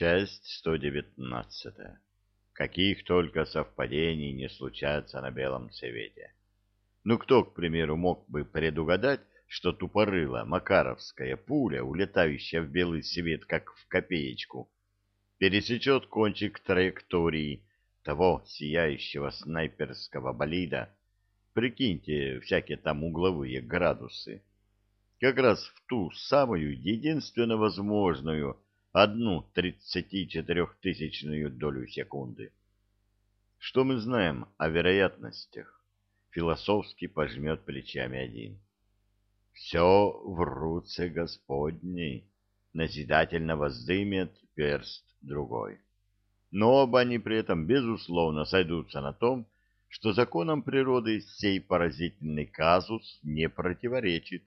Часть 119. Каких только совпадений не случается на белом свете. Ну кто, к примеру, мог бы предугадать, что тупорыла макаровская пуля, улетающая в белый свет, как в копеечку, пересечет кончик траектории того сияющего снайперского болида, прикиньте всякие там угловые градусы, как раз в ту самую единственно возможную одну тридцатичетырехтысячную долю секунды. Что мы знаем о вероятностях? Философски пожмет плечами один. Все в руце Господней, назидательно воздымет перст другой. Но оба они при этом безусловно сойдутся на том, что законам природы сей поразительный казус не противоречит.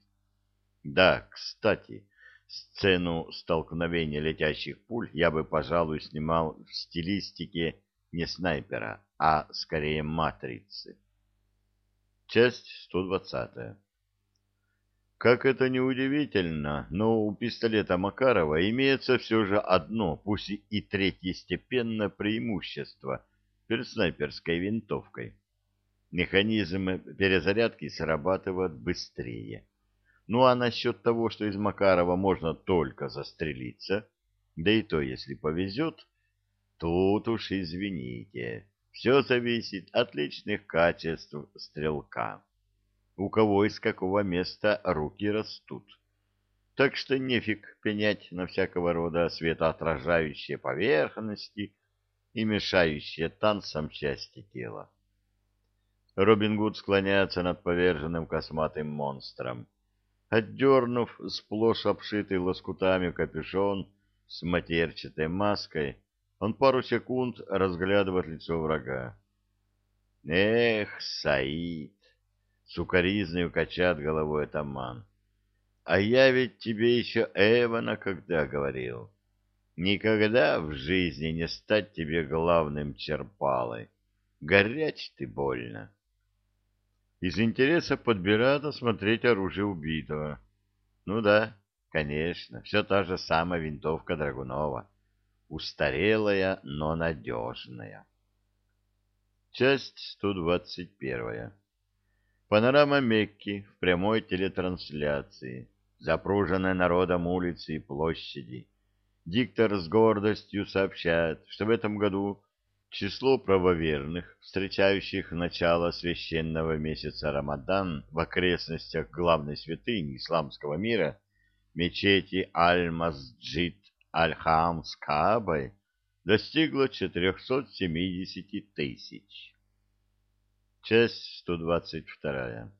Да, кстати, Сцену столкновения летящих пуль я бы, пожалуй, снимал в стилистике не снайпера, а скорее матрицы. Часть 120. Как это ни удивительно, но у пистолета Макарова имеется все же одно, пусть и третьестепенное преимущество перед снайперской винтовкой. Механизм перезарядки срабатывает быстрее. Ну а насчет того, что из Макарова можно только застрелиться, да и то, если повезет, тут уж извините, все зависит от личных качеств стрелка. У кого из какого места руки растут. Так что нефиг пенять на всякого рода светоотражающие поверхности и мешающие танцам части тела. Робин Гуд склоняется над поверженным косматым монстром. Отдернув сплошь обшитый лоскутами капюшон с матерчатой маской, он пару секунд разглядывает лицо врага. «Эх, Саид!» — сукоризной качает головой атаман. «А я ведь тебе еще Эвана когда говорил. Никогда в жизни не стать тебе главным черпалой. Горяч ты больно!» Из интереса подбирает осмотреть оружие убитого. Ну да, конечно, все та же самая винтовка Драгунова. Устарелая, но надежная. Часть 121. Панорама Мекки в прямой телетрансляции, запруженная народом улицы и площади. Диктор с гордостью сообщает, что в этом году Число правоверных, встречающих начало священного месяца Рамадан в окрестностях главной святыни исламского мира, мечети Аль-Масджид Аль-Хам с Каабой, достигло 470 тысяч. Часть 122.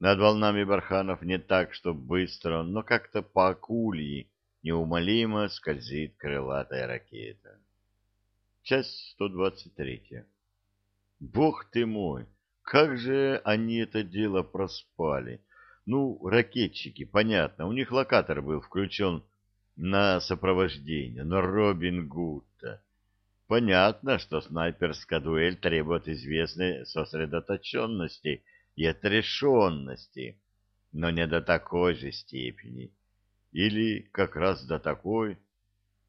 Над волнами барханов не так, что быстро, но как-то по акульи неумолимо скользит крылатая ракета. Часть 123. Бог ты мой, как же они это дело проспали. Ну, ракетчики, понятно, у них локатор был включен на сопровождение, но Робин Гудта. Понятно, что снайперская дуэль требует известной сосредоточенности и отрешенности, но не до такой же степени. Или как раз до такой.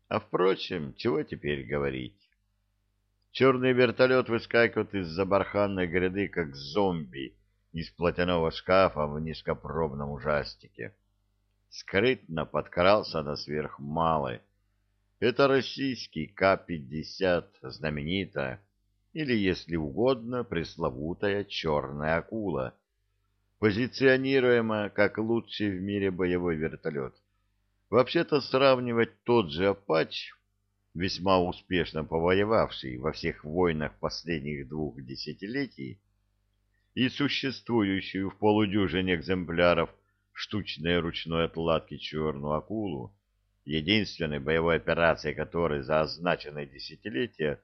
А впрочем, чего теперь говорить? Черный вертолет выскакивает из-за барханной гряды, как зомби из платяного шкафа в низкопробном ужастике. Скрытно подкрался на сверхмалой. Это российский К-50, знаменитая, или, если угодно, пресловутая черная акула, позиционируемая как лучший в мире боевой вертолет. Вообще-то сравнивать тот же «Апач» весьма успешно повоевавший во всех войнах последних двух десятилетий, и существующую в полудюжине экземпляров штучной ручной отладки черную акулу, единственной боевой операцией которой за означенное десятилетие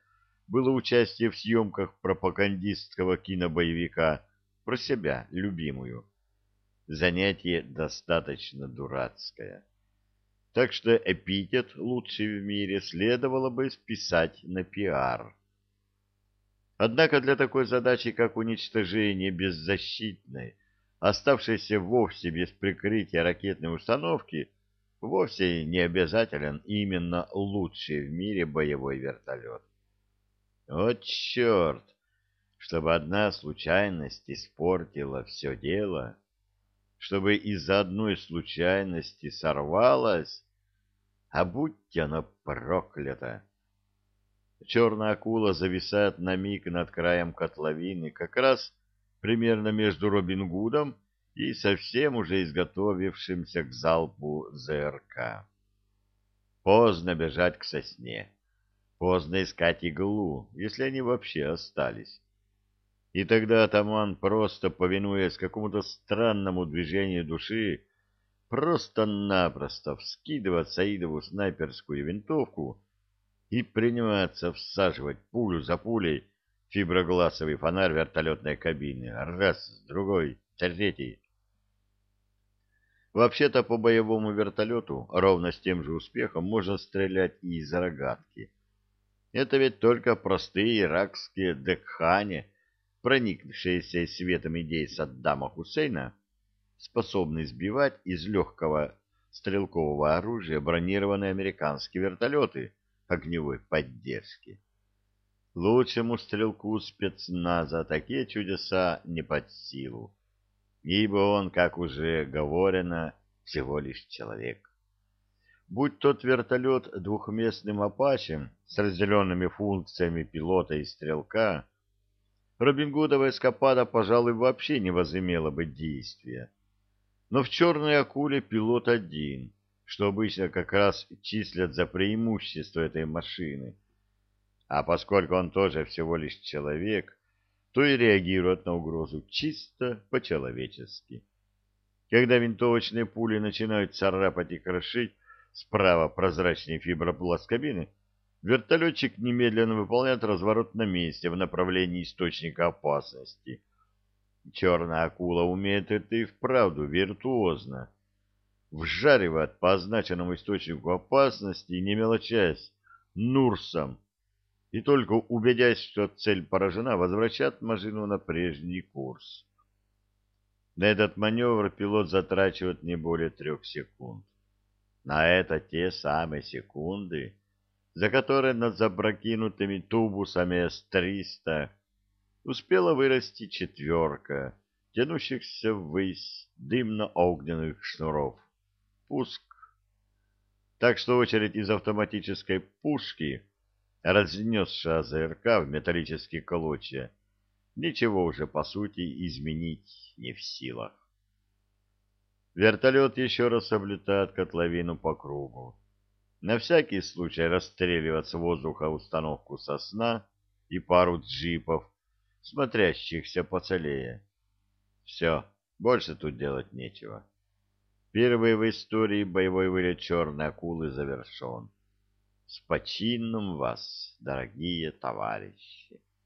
было участие в съемках пропагандистского кинобоевика про себя, любимую. Занятие достаточно дурацкое так что эпитет «лучший в мире» следовало бы списать на пиар. Однако для такой задачи, как уничтожение беззащитной, оставшейся вовсе без прикрытия ракетной установки, вовсе не обязателен именно лучший в мире боевой вертолет. Вот черт! Чтобы одна случайность испортила все дело, чтобы из-за одной случайности сорвалась, а будь она проклята! Черная акула зависает на миг над краем котловины, как раз примерно между Робин Гудом и совсем уже изготовившимся к залпу ЗРК. Поздно бежать к сосне, поздно искать иглу, если они вообще остались. И тогда атаман, просто повинуясь какому-то странному движению души, просто-напросто вскидывает Саидову снайперскую винтовку и принимается всаживать пулю за пулей фиброгласовый фонарь вертолетной кабины. Раз, другой, третий. Вообще-то по боевому вертолету ровно с тем же успехом можно стрелять и из рогатки. Это ведь только простые иракские декхани, проникшиеся светом идей Саддама Хусейна, способны сбивать из легкого стрелкового оружия бронированные американские вертолеты огневой поддержки. Лучшему стрелку спецназа такие чудеса не под силу, ибо он, как уже говорено, всего лишь человек. Будь тот вертолет двухместным апачем с разделенными функциями пилота и стрелка, Робингудова эскапада, пожалуй, вообще не возымела бы действия. Но в «Черной акуле» пилот один, что обычно как раз числят за преимущество этой машины — а поскольку он тоже всего лишь человек, то и реагирует на угрозу чисто по-человечески. Когда винтовочные пули начинают царапать и крошить справа прозрачные фибропласт кабины, вертолетчик немедленно выполняет разворот на месте в направлении источника опасности. Черная акула умеет это и вправду виртуозно. Вжаривает по означенному источнику опасности, не мелочась, Нурсом, и только убедясь, что цель поражена, возвращает машину на прежний курс. На этот маневр пилот затрачивает не более трех секунд. На это те самые секунды, за которые над запрокинутыми тубусами С-300 успела вырасти четверка, тянущихся ввысь дымно-огненных шнуров. Пуск. Так что очередь из автоматической пушки — разнесшая АЗРК в металлические колочья, ничего уже, по сути, изменить не в силах. Вертолет еще раз облетает котловину по кругу. На всякий случай расстреливать с воздуха установку «Сосна» и пару джипов, смотрящихся поцелее. Все, больше тут делать нечего. Первый в истории боевой вылет черной акулы завершен. С почином вас, дорогие товарищи!